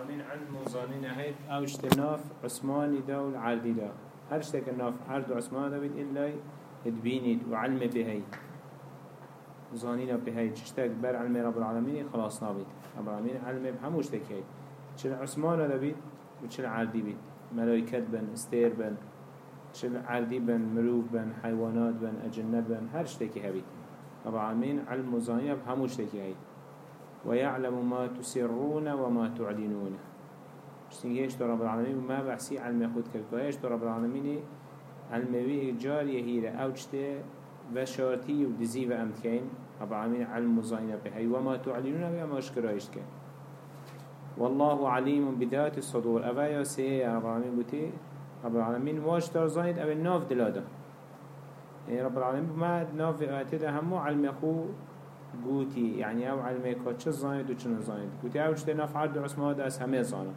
العالمين عن موزانين هيد آو اشتناف عثماني دا والعردي دا. هر اشتك عرض عثمان دا بيت إلا تبينيد وعلم بهي زانينا بهي تشتك بر علم رب العالمين خلاص نابيت رب العالمين علم بهموش تكيد چل عثمان دا بيت وچل عردي بيت ملايكت بن استير بن چل عردي بن مروف بن حيوانات بن أجنة بن هر شتكي هبيت رب العالمين علم زانينا بهموش تكي هيد ويعلم ما تسرون وما تعلنون. شتنجيش تو رب العالمين ما بحسي علم يخود كالكوهيش تو رب العالمين علم بيه جاري هيرا أو جته وشارتي ودزي وامتكين رب العالمين علم مزاينة بهي وما تعلنون وما اشكرايش كين والله عليم بذات الصدور أبا يا سيه رب العالمين قلتي رب العالمين واش ترزايد أبا الناف دلاده يعني رب العالمين ما ناف اتده همو علم يخو قوتي يعني أو علمي كا چه زايد و چه نزايد قوتي أو چه ناف عرض عثمان دا از همه زانا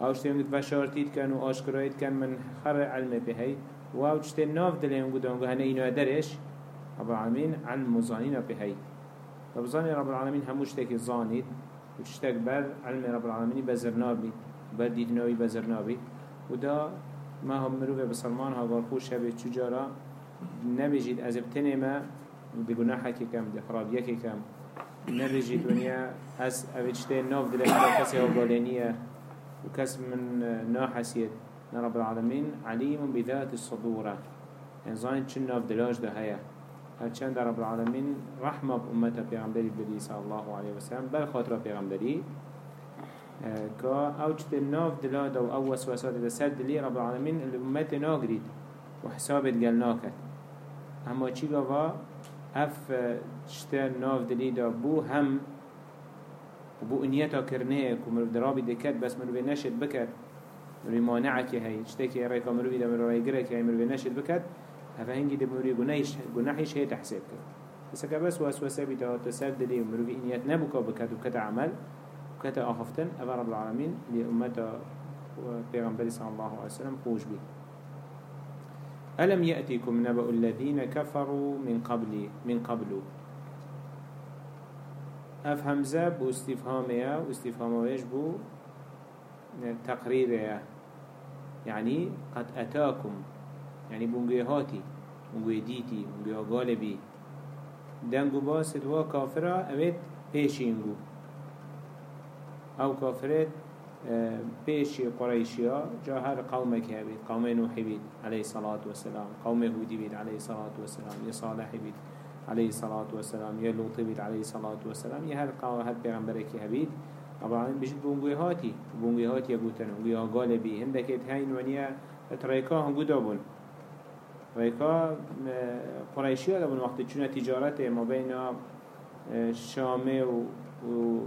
أو چه نمت وشارتيد كان و آشكرايد كان من خر علم بهي و أو چه ناف دلهم قدام هنه اينو درش رب العالمين علم مزانين بهي فبزاني رب العالمين هموش تاكي زانيد و تشتاك بر علم رب العالمين بزرنابي بر ديدناوي بزرنابي ودا ما هم مروفه بسلمان ها غالخوش هبه چجارا نبيجيد از ابتنما دي گناحك كم دي خرابيك كم نرجي دنيا أس أبتشتي نوف دلك كسي وقالينية وكس من ناحسيت رب العالمين عليم بذات الصدورة يعني زين چن نوف دلاج ده هيا هرچند رب العالمين رحمة بأمته پیغمبری بلی صلى الله عليه وسلم بل خاطر پیغمبری. كا أو چت ناف دلا دو أو وسوسات سر دلی رب العالمين الأمت ناقريد وحسابت قل ناكت اما چی گوا؟ اف شتر ناف دلی دا بو هم بو انيتا كرنه كو مروف درابي دكت بس مروف نشد بكت مروف مانعك هاي اشتكي ريكا مروف دا مروف يقرك هاي مروف نشد بكت هفا هنگي دا مروف گناحش هي تحسيب كت بس بس واسوسه بتا تسر دلي مروف انيت نبكا بكت وكت عمل وكت آخفتن أفا رب العالمين لأمتا وبيغمبري صلى الله عليه وسلم خوش بيه ألم يأتيكم نبأ الذين كفروا من قبل من قبل؟ أف همزة بو استفهامية واستفهاميش بو تقريرية. يعني قد أتاكم يعني بونجي هاتي بونجي ديتي بونجي غالبي دنگو باسد و كافرة أبد بيشينگو أو كافرت بيش قريشيا جا هر قومك هبيت قوم نوح بيت عليه الصلاة والسلام قوم هود بيت عليه الصلاة والسلام يا صالح بيت عليه الصلاة والسلام يا لوط بيت عليه الصلاة والسلام يا هر قوم هر پیغمبرك هبيت طبعا بيجد بونغوي هاتي بونغوي هاتي يقولون ويا غالبي هندك هين ونيا تريكا هم قدابون ريكا قريشيا لبن وقت چون تجارته ما بين الشام و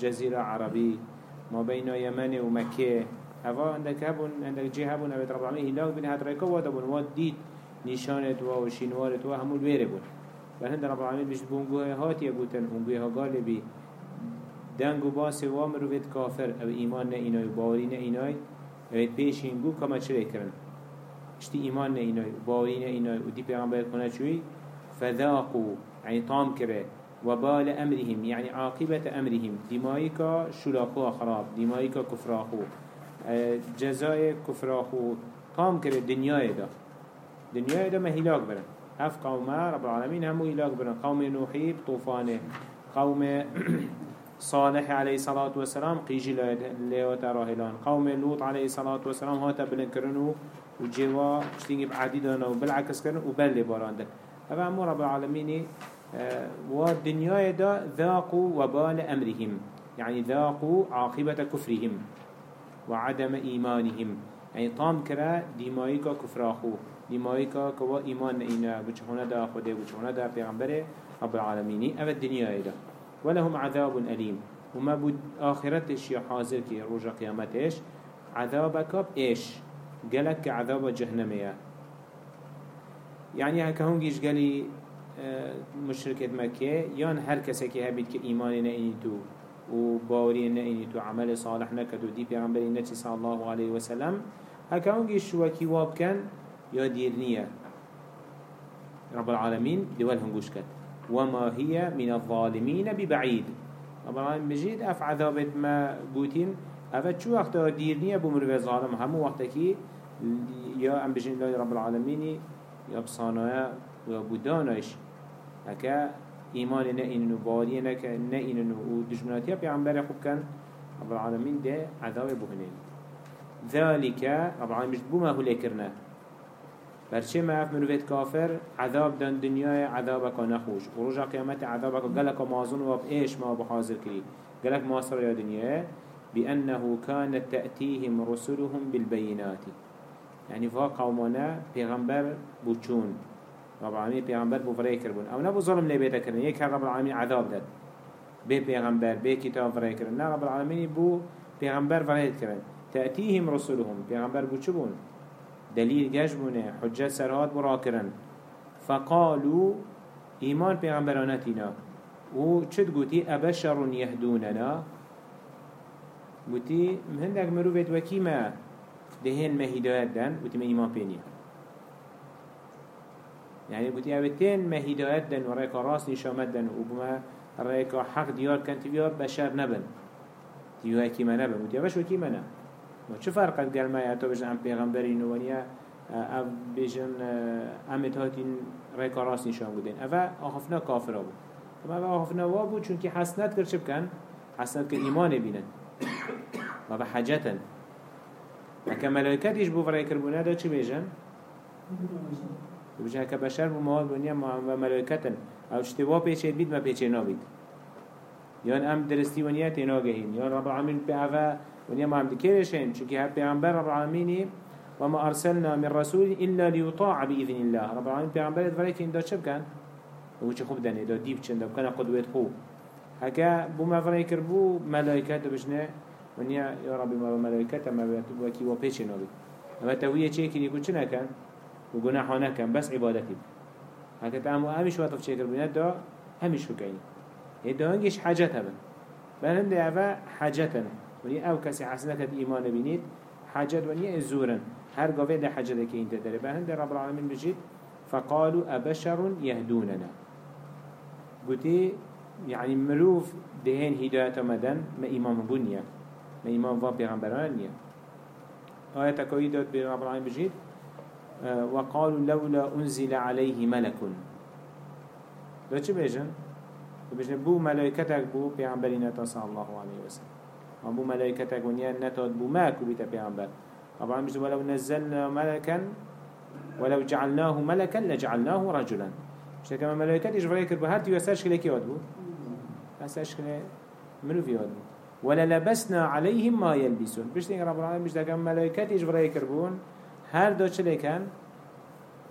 جزيرة عربي ما بين يمن ومكة. هوا عندك هبون عندك جي هبون أبي رب العالمين هلاك بين هاد ريكا وادا بون واد ديت نشانت و وشينوارت و همول بيره بون بل هند رب العالمين بيشت بونگوه هات يقولن بونگوه غالبي دنگو باس و مروفت كافر أو ایمان نه اینای باوری نه اینای. اوید پیش هنگو کما چره کرن؟ اشتی ایمان نه اینای باوری نه اینای. و دی پیغمبر کنه چوی؟ فذاقو يعني طام كره وبال أمرهم يعني عاقبة أمرهم. دمائك شلاخو خراب دمائك كفراخو جزاء كفراخو قام كره الدنيا دا. دنيا دا ما هلاك برن. هف قوم رب العالمين همو هلاك برن. قوم نوحي بطوفانه قوم صالح عليه الصلاة والسلام قيجي ليوتا راهلان قوم لوط عليه الصلاة والسلام هاتا بلنكرنو وجوا اشتيني بعديدنا وبالعكس كرن وبل باراندن هذا أمو رب العالمين والدنيا دا ذاقوا وبال أمرهم. يعني ذاقوا عاقبة كفرهم وعدم إيمانهم. يعني طام كرا ديمايكا كفراخو. ديمايكا كوا إيمان إينا. بجهونا دا خده بجهونا دا پیغمبره. رب العالمين. أما الدنيا دا ولهم عذاب أليم. وما بود آخرتش يا حاضر كي رجا قيامتش. عذابك إيش؟ قالك عذاب جهنمية. يعني هكا هونجيش قالي مشركة مكة يان هر كي هبيت كي إيمان نئنيتو و باوري نئنيتو عمل صالح نكدو دي پیغمبر نتي صلى الله عليه وسلم هكا هونجي شوكي واب كان يا ديرنية رب العالمين دول هنگوش كد وما هي من الظالمين ببعيد رب العالمين بجيد اف عذابت ما قوتين اف چو وقت ديرنية بمروف ظالم همو وقتكي يا ام بجين رب العالمين يا بصانايا وبودانايش هكا إيمان نئن وباري نك نئن ودجمناتيا بيعنبر خوب كان رب العالمين ده عذاب بهنين ذلك رب العالمين مش بوما هو لكرنا برچه ما اف مروفيت كافر عذاب دن دنيا عذابك نخوش. ورجع قيامت عذابك قلق مازون واب إيش ما بحاضر كري قلق ماصر يا دنيا بأنه كانت تأتيهم رسلهم بالبينات يعني فا قومنا پیغمبر بوچون رب العالمين پیغمبر بو فرای أو نبو ظلم لی بیتا کرن یک رب العالمین عذاب داد. به پیغمبر به کتاب فرای کرن نه رب العالمین بو پیغمبر فرای کرن تأتيهم رسولهم. پیغمبر بو چه بون؟ دلیل گش بونه. حجت سرهات برا کرن. فقالوا ایمان پیغمبرانتینا و چد گوتی؟ ابشر یهدوننا. گوتی هندک مروفت وکی ما دهن ما هدایت دن. گوتی ما ایمان پینیم يعني قلت اوتين ما هدايت دن ورأيك راس نشامت دن وبما رأيك حق ديار كان تبيار بشر نبن. تيوها كيما نبن قلت يا بشو كيما نبن چه فرقت قال ما يعتو بجن ام پیغمبرين ونيا أو بجن امت هاتين رأيك راس نشام بودين اوه آخفنا كافر آبو. طبعا اوه آخفنا وابو چونكي حسنات كر چه بكن حسنات كر ايمان بينن و بحاجتا هكا ملائكات يشبو فرأي كربونا دا چه بيجن؟ بجه که بشر بو مواد بنیا و ملائکتن. أو اشتوا پیچه بید ما پیچه نابید یان ام درستی ونیا تینا گهین یان رب العالمین پی اوه ونیا ما هم دکرشن چونکه هر پیغمبر رب العالمینی وما أرسلنا من رسول إلا ليطاع بإذن الله. رب العالمين پیغمبر ذلك إن دا چه بكن و چه خوب دنه دا دیب چند دا بكن قدوت خوب. هكا بو ما فريكر بو ملائكة بجنه ونیا یا ربی ما ملائكة ما و پیچه نابید اما تهویه چه کنی کو چه نکن؟ وجناح نكم بس عبادتي هكذا تعمو همش وقت شكر بنات دا همش فكين يدا هنجش حاجتها بن بل هم. أفا حاجتنا وني أو كسي حسنك إيمان بنيت حاجت وني الزورن هر قوة ده حاجتك انت داري بل هم رب العالمين بجيت فقالوا أبشر يهدوننا قلتي يعني مروف دهين هداية مدن ما إمام بنيا ما إمام فا بيغمبران نيا آية تكويدات برب العالمين بجيت وقالوا لولا أنزل عليه ملك. ده چه بيجن؟ بيجن بو ملائكتك بو بيعنبرين صلى الله عليه وسلم بو ملائكتك ونيا نتاد بو ماكو بيتا بيعنبر طبعا بيجن ولو نزلنا ملكا ولو جعلناه ملكا لجعلناه رجلا مش كما ملائكت إيش فريك بهار تيو اساش كلي كيواد بو؟ اساش كلي منو في بو. ولا لبسنا عليهم ما يلبسون بيش رب العالمين بيش كما ملائكت إيش فريك بون هر دو چه لیکن؟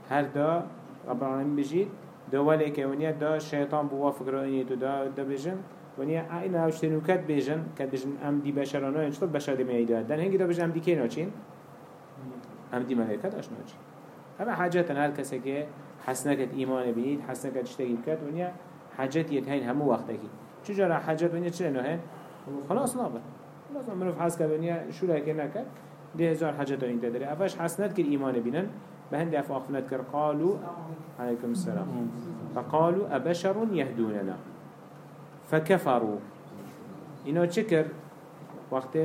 هر دا رب العالمین بجید دو ولی که ونیا دا شیطان بوا فکرانی تو دا دا بجن ونیا این اوشتنو کت بجن کت بجن ام دی بشرانو این چطور بشر دی می‌داد دن هنگی دا بجن ام دی که ناچین؟ ام دی ملیکت اش ناچین اما حاجت هر کسی که حسنکت ایمان بینید حسنکت اشتگی بکت ونیا حاجت یتهین همو وقتکی چجورا حاجت ونیا چه نهن؟ خلاص نابه. خلاص منو حس کرد ونیا شو لکه نکد ده هزار حاجة این تدري افش حسنت كر إيمان بينن بهند اف اخفنت كر قالوا عليكم السلام. فقالوا أبشر يهدوننا فكفروا إنه تشكر وقت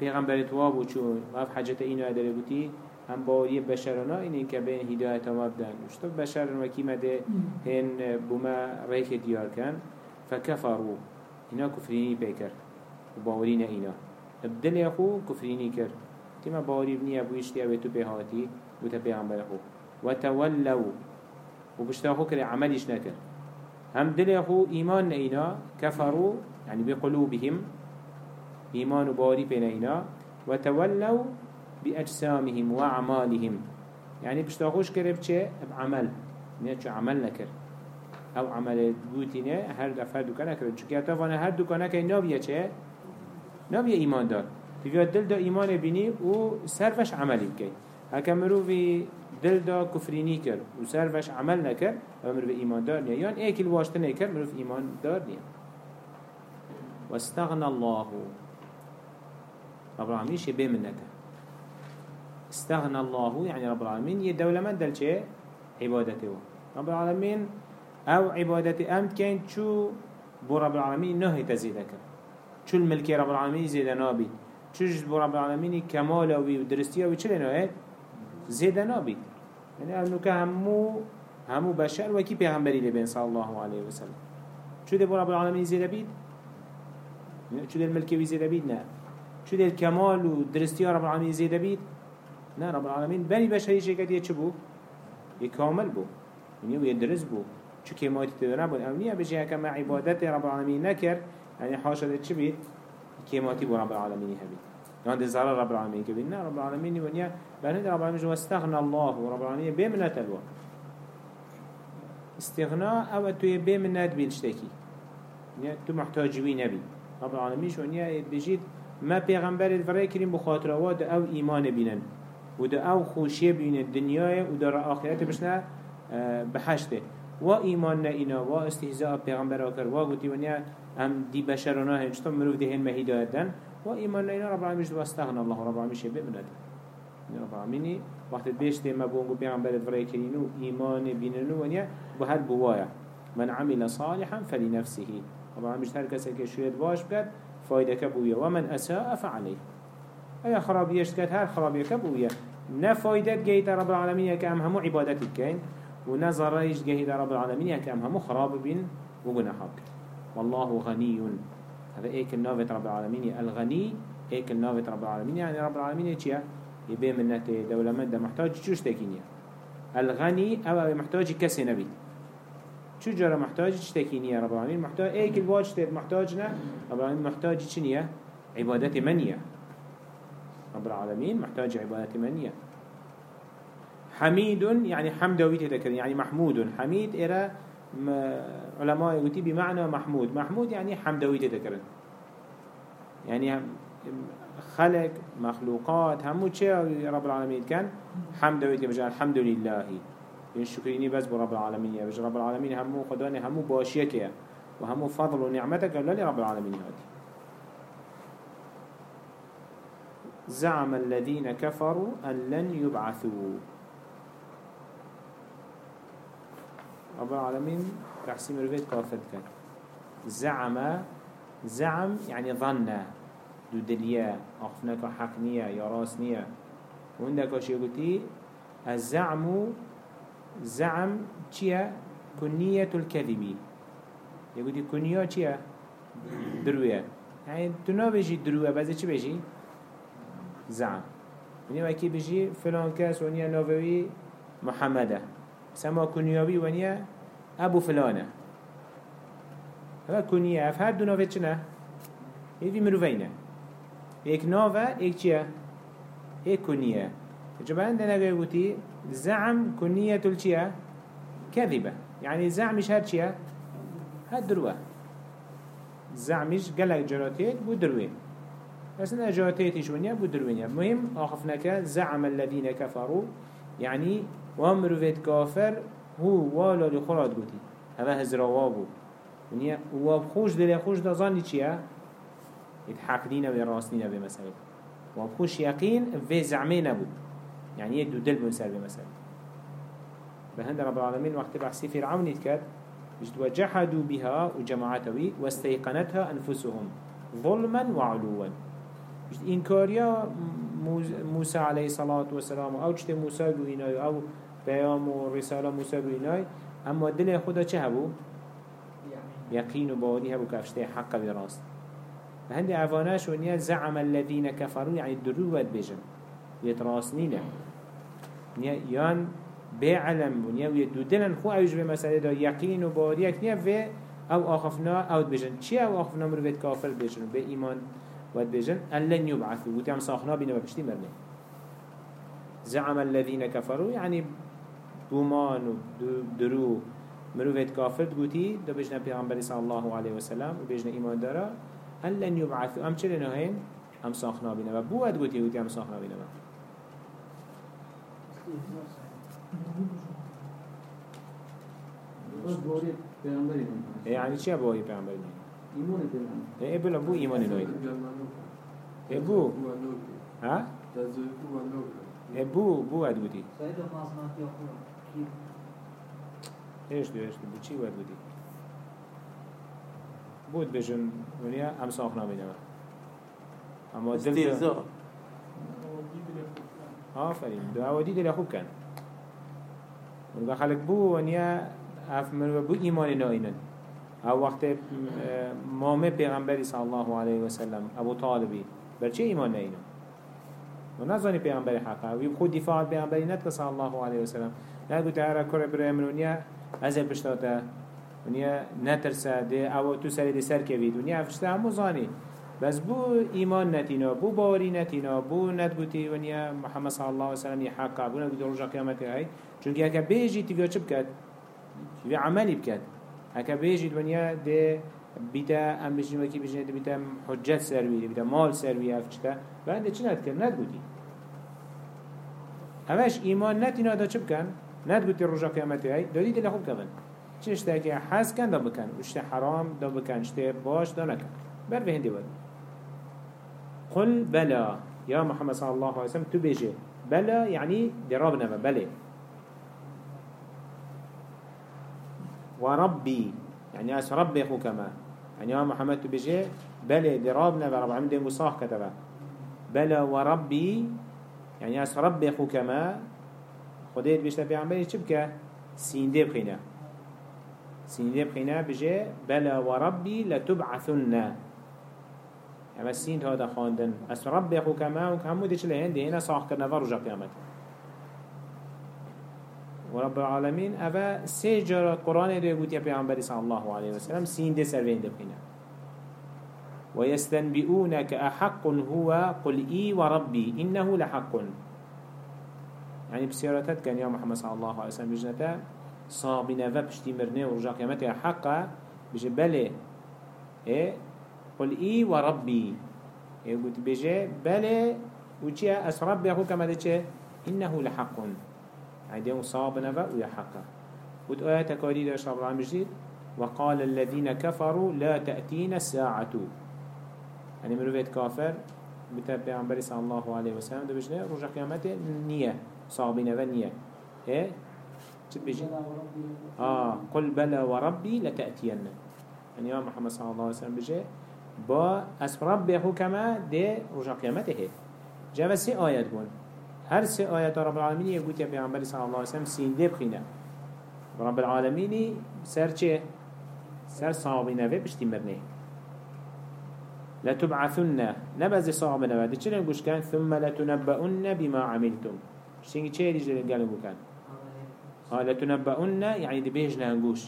پیغمبر تواب و چون اف حاجت اینو اداره بودی؟ هم باوری بشرنا اینه که بین هدایت ما بدن. وشتو بشر وکی مده هن بما ریک دیار کن. فکفروا. اینا کفرینی پیکر. باورین اینا. بدل يخو كفريني كر تما باري بني أبو يشتي أبو تو بهاتي وتبيعمل أخو وتولوا وبشتا كر عمليش نكر هم دل يخو إيمان نينا كفروا يعني بقلوبهم إيمان باري بينينا وتولوا بأجسامهم وأعمالهم يعني بشتا خوش كر بچه بعمل نيتش عمل. نكر أو عمل بوتينه هر دفعه دكانه كر چونكه اتفانا هر دكانه كي نابيه چه؟ نبي إيمان دار تبي دل دا إيمان بيني و سرفش عملي بكي هكا مروفي دل دا كفريني كر و سرفش عمل نكر مروفي إيمان دار نيا يان ايك الواشتن نكر مروفي إيمان دار نيا واستغنى الله. رب العالمين شي بمنته استغنى الله يعني رب العالمين يدولة من دل شيء عبادته رب العالمين أو عبادتي امت كين شو بو رب العالمين نهي تزيد شو الملكي رب العالمين زيد نابي چوش بو رب العالمين كمالا وي ودرستيا وي چلي نهي زيد نابي يعني انو كهمو همو بشر وكي پیغمبري لبين صلى الله عليه وسلم. ده بو رب العالمين زيد بيد شو ده الملكي وي زيد بيد نه. شو ده الكمال ودرستيا رب العالمين زيد بيد نه رب العالمين بني بشري شكت يچبو يكامل بو؟ يعني يدرس بو. شو كيماتي تدنا بو. أو نيا بجي هكا مع عبادت رب العالمين نكر يعني حاشا ده چبيت كيماتي بو رب العالمين هبيت يعني ده زرار رب العالمين كبير نه رب العالمين ونيا بهند رب العالمين جو استغنى الله ورب العالمين بمنة الوا. استغناء أو توي بمنة بيلشتكي يعني تو محتاج وي نبي رب العالمين شو نيا بجيت ما پیغمبر الفرای کریم بخاطرات أو ایمان بینن. و ده أو خوشی بین الدنيا و در آخرت بشنه آه، بحشته و ایمان نه اینا و استهزاء پیغمبر آکر و گوتی ونیا هم دی بشرانه هم چطور مروف دهن ما هدایت و ایمان نه اینا رب العالمین جو استغنى الله رب العالمین شبه بند رب العالمین وقت بیشته ما بونگو پیغمبر فرای کرینو ایمان بیننو ونیا به هر بوایا. من عمل صالحا فلنفسه. رب العالمین هر کسی که شوید باش بکد فایده کبویه و من اساء فعليه ایا خرابیش کرد هر خرابیه کبویه نه فایدت گهید رب العالمین که هم همو عبادت کن. و نه ضررش گهید رب العالمین که هم همو خراب بین و گناه والله غني. هذا إيك النافت رب العالمين الغني إيك النافت رب العالمين. يعني رب العالمين چيا يبي منته دولة مدة محتاج شوش تكينيا الغني أو محتاج كسي نبي. شو جرى محتاج تكينيا رب العالمين؟ محتاج إيك الواج تيت محتاجنا؟ رب العالمين محتاج چنيا عبادة منيا رب العالمين محتاج عبادة منيا حميد يعني حمدوي تذكر يعني محمود. حميد إرى علماء يقولي بمعنى محمود. محمود يعني حمدوي تذكر يعني خلق مخلوقات همو چه رب العالمين؟ كان حمدوي تبجع الحمد لله. الشكريني بس برب العالمين. يا بجع رب العالمين همو خداني همو باشيك وهمو فضل ونعمتك لا لرب العالمين هذه زعم الذين كفروا أن لن يبعثوا. رب العالمين رحسي مروفيت كافر كان زعم زعم يعني ظن دو دليا أخفناك حقنية يا راسنية وعندك وش يقولي الزعم زعم چيا كنية الكذب. يقولي كنية چيا دروية. يعني تنا بيجي دروية بس چي بيجي؟ زعم. يعني وكي بيجي فلان كاس ونيا نووي محمدة. سما كنيابي ونيا أبو فلانة. هذا كنيا أف هر دو نوفي چنه؟ هيفي مروفينه ايك نوفا ايك چيا؟ ايك كنيا جبا عندنا قوتي زعم كنية الچيا؟ كذبة يعني زعمش هر چيا؟ هر دروه. زعمش قلق جراتيت بو دروه. بس أنا جراتيتش ونيا بو دروه مهم آخفناك زعم الذين كفروا يعني فيت كافر هو والا لخورات قوتي هذا هزراوابو ونیا و خوش دل خوش دزانی چیه؟ يتحقدين وراسنين بمسألة وبخوش يقين في زعمين نبود. يعني يدو دل بمسألة بمسألة بهند رب العالمين وقت بحثي فرعون يتكاد وجحدوا بها وجماعته واستيقنتها أنفسهم ظلما وعلوا إنكاريا موسى عليه الصلاة والسلام أو جت موسى بويناي أو بيام ورسالة موسى بويناي أما دل خدا چه هبو؟ يقين وباوري هبو كافشته حق براست هندي عفاناش ونيا زعم الذين كفروا يعني دروة بجن. يتراسنين يان بعلم ونيا ويدودن خو أيش بمسألة دا يقين وباوري يكنيا في أو آخفنا أو بجن. چي أو آخفنا مروفيت كافر بجن؟ بإيمان ود بجن. أن لن يبعثوا وتعم صاخنا بنا وبشتي مرني زعم الذين كفروا يعني گمان و درو مروفت کافر گوتی دو بجن پیغمبری صلی الله علیه و سلم و بجن ایمان داره هل لن یبعثو ام چلی لنهین ام ساخنا بینه. و بود گوتی گوتی ام ساخنا بینه. یعنی چی بایی پیغمبری نهین ایمان پیغمبری ای بلا بو ایمان نهین ای بو. ها؟ ای بو بو اد گوتی سعید إيش دو إيش دو بو چی ود بودی بود بجن ونیا هم ساخنا بینه اما استهزاء آفرین دو عوادی دل خوب کن ونگا خلق بو ونیا اف من بو ایمان ناینن أو وقت مامه پیغمبری صلی الله علیه و سلم ابو طالبی برچه ایمان ناینن و نزانی پیغمبری حقا و خود دفاع پیغمبری ندک صلی الله علیه و سلم نگو تعالى کره برای منونیا ازل پشتاتا ونیا نترسه ده أو تو سری ده سر کوید ونیا افشته همو زانی بس بو ایمان نتینا بو باوری نتینا بو ندگوتی ونیا محمد صلی الله علیه وسلم یه حقا بو ندگوتی رجا قیامت های چونکه اکا بیجی تیگا چه بکد؟ و عملی بکد اکا بیجی ونیا ده بیتا ام بجنی وکی بجنی ده بیتا حجت سروی بیتا مال سروی افشته انده چه ندکر ندگوتی همش ایمان نتینا دا چه بکن؟ ندگوتی رجا قیامت های دادی دل خوب کن چه اشته که حس کن دا بکن اشته حرام دا بکن اشته باش دا نکن. بر به هندی بود قل بلا يا محمد صلى الله عليه وسلم تبجي بلا يعني درابنا بلي وربي يعني أس ربي أخو كما يعني يا محمد تبجي بلي درابنا ورب عمد مصاح كتبا بلا وربي يعني أس ربي أخو كما خديت بيشتا في عمبالي چبكا سيندي بخينا سيندي بخينا بجي بلا وربي لتبعثن اما سين هذا خاندن اس رب يخو كما وكمو ديش لهن دي هنا صاح كرنا فرجا قيامت ورب العالمين أبا سيجر القرآن دي يقول يا بيعنبري صلى الله عليه وسلم سين دي سروين دي بقينا ويستنبئونك أحق هو قل إي وربي إنه لحق يعني بسيارتك كان يا محمد صلى الله عليه وسلم بجنتا صابنا فبشتي مرنه ورجع قيامته حقا بجبله إيه؟ قل إي وربي. يقول بيجي بلي وچيا أس ربي أخو كما دي إنه لحق. عندي يوم صاب نفا ويا حقا قلت آية تكاري داش رب العالمين جديد وقال الذين كفروا لا تأتينا الساعة. يعني مروفيت كافر بتابع عن صلى الله عليه وسلم ده بجنة رجع قيامته نية. صابين نية إيه؟ شو بيجي. آه قل بلى وربي لتأتينا يعني يا محمد صلى الله عليه وسلم بيجي با از رب بخو کما ده رجا قیامته هی جا سی آیت بون. هر سی آیت رب العالمین یه گوت یا پیغمبر صلی الله علیه وسلم سینده بخینه. رب العالمین سر چه؟ سر صحابی نوه بشتی مرنه لتبعثن نبز صعب ده چه نگوش کن؟ ثم لتنبؤن بما عملتم. شتینگی چه ریج قالوا كان آه لتنبؤن يعني دي بيج نهنگوش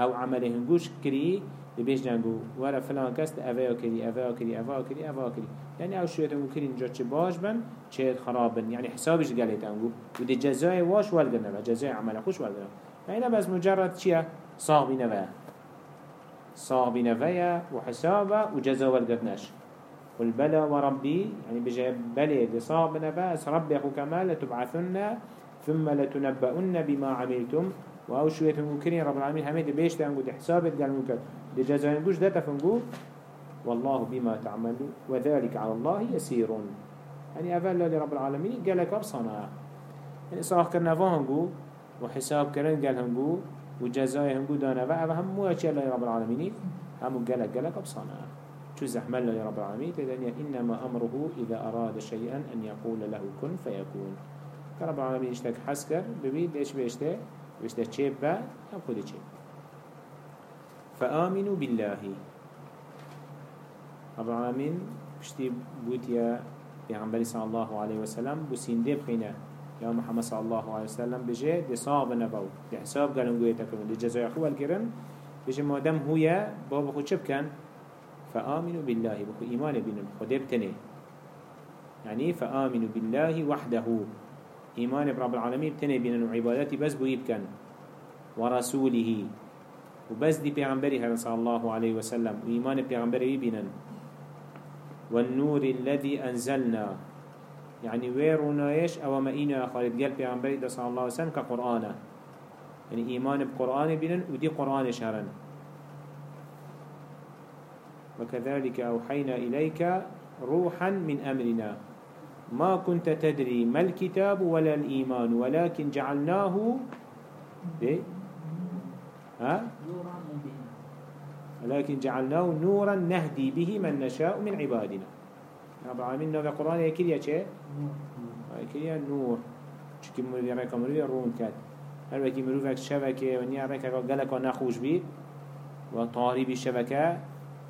أو عمله هنگوش كري بيش جنگو ورا فلان كست أفا كري أفا كري أفا كري أفا كري يعني أو شوية تنگو كري نجا چه باش بن چه خرابن. يعني حسابش قالي تنگو. ودي جزاي واش والقنا جزاي عمل خوش والقنا يعني بس مجرد چيا صاغبي نفايا صاغبي نفايا وحسابه وجزا والقناش قل بلى وربي يعني بلي دي صاغب نفايا ربي أخو كمال لتبعثن ثم لتنبؤن بما عملتم. وأو شوية كري رب العالمين دي بيش تنگو دي حسابت قال دي جزاين قوش ده تفنقو والله بما تعملوا وذلك على الله يسير. يعني أفلا لرب العالمين قال لك أبصنا. يعني صاح كرنا فهنقو وحساب كرن قال هنقو وجزاي هنقو دانا. فأفا هم مو أشياء لرب العالمين. هم قال لك قال لك أبصنا. شو زحمل لرب العالمين. تدنيا إنما أمره إذا أراد شيئا أن يقول له كن فيكون. كرب العالمين اشتك حسكر ببيد إيش بيشته بيشته چيب با؟ هم خود چيب فآمنوا بالله. رب العالمين بشتي بوتيا پیغمبر صلى الله عليه وسلم بسين دي يا محمد صلى الله عليه وسلم بجي دي صاب نبو. دي حساب قالن قوية تكرون دي جزاء أخوة الكرن بجي مادم هو بابا خود شب كان. فآمنوا بالله بخو إيمان بينهم خده بتنه يعني فآمنوا بالله وحده. إيمان برب العالمين بتنه بينن وعباداتي بس بويب كان. ورسوله. وبس دي پیغمبری هر صلى الله عليه وسلم. وإيمان پیغمبری بینن والنور الذي أنزلنا. يعني ويرونايش أو ما إينا خالد. قال پیغمبری ده صلى الله عليه وسلم كقرآن يعني إيمان بقرآن بينن ودي قرآن شهرن وكذلك أوحينا إليك روحا من أمرنا. ما كنت تدري ما الكتاب ولا الإيمان ولكن جعلناه ها؟ ولكن جعلناه نورا نهدي به من نشاء من عبادنا. رب العالمين نوع القرآن يكريا چه؟ يكريا نور. چكي مروفي ريكا مروفي رون كد هر وكي مروفك شبكة ونيا ريكا قلقا نخوش بيت وطاري بالشبكة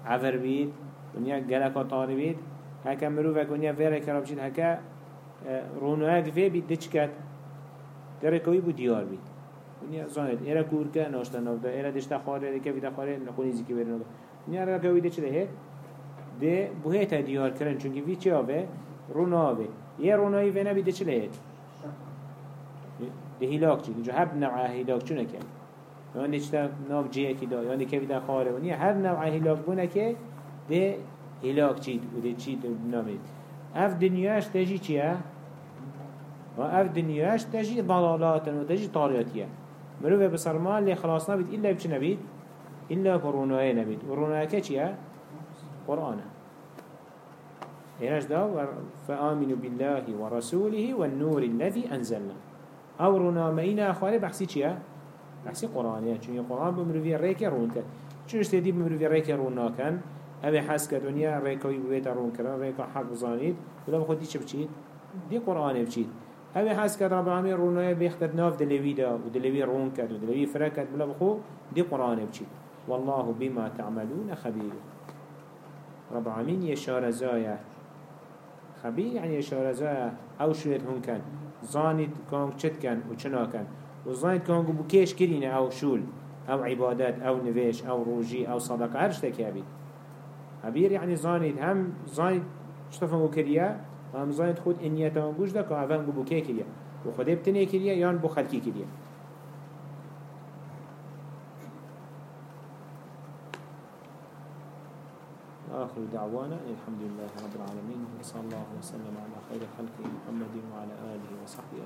عفر بيت ونيا جلك وطاري بيت هكا مروفك ونيا فيري كرب شد هكا رونوهات في بيت دشكت تركوي بو ديار بيت ونيا زاند. إيرا كوركا ناشتا نوفدا إيرا دشتا خاري إيرا كفيتا خاري نقوني زيكي برنوفدا ونيا ركوي دي چده هيت ده؟ بوهيتا ديار كرن چونكي في چه آوه؟ رونوه يه رونوهي في نبي ده چله هيت ده؟ هلاك چه هب نوعه هلاك چونه كم یعنی چتا ناف جیه کی دا یعنی که ویدا خاره ونیا هر نوع هیلاک بونه که ده هیلاک چید و ده چید نامید اف دنیاش تجی چیه؟ و اف دنیاش تجی ضلالات و تجی طاریاتیه. مروفه بسرمان لي خلاص نبيت إلا بچ نبيت إلا برونوه نبيت ورونوه كچيه قرآن إيش دا فآمنوا بالله ورسوله والنور الذي أنزلنا. أو رونا مئينا أخواني بحسي چيه بحسي قرآن يعني چون قرآن بمروفي ريكي رون كد چون اشتدي بمروفي ريكي رونا كان أبي حس كدنيا ريكوي بيتا رون كرا ريكا حق زانيد ولا بخود دي چه بچيد دي قرآن بچيد همی حس کرد رب العالمین رونای بیختد ناف دلوی دا و دلوی رون کرد و دلوی فرا کرد بلا بخو دی قرآن بچید. والله بما تعملون خبیر. رب العالمین یشار زایه. خبیر يعني يشار زایه. أو شوید هون کن زانید کانگ چت کن و کن و زانید کانگ بو کش کرینه أو شول أو عبادت أو نویش أو روجی أو صدقه هر شتکی هبید خبیر يعني زانید هم زانید چطفن كريا هم زاید خود انیت هم گوش ده که اول بو که کریه و خوده بتنه کریه یا بو خلکی کریه آخر دعوانا الحمد لله رب العالمين وصلى الله وسلم على خير خلقه محمد وعلى آله وصحبه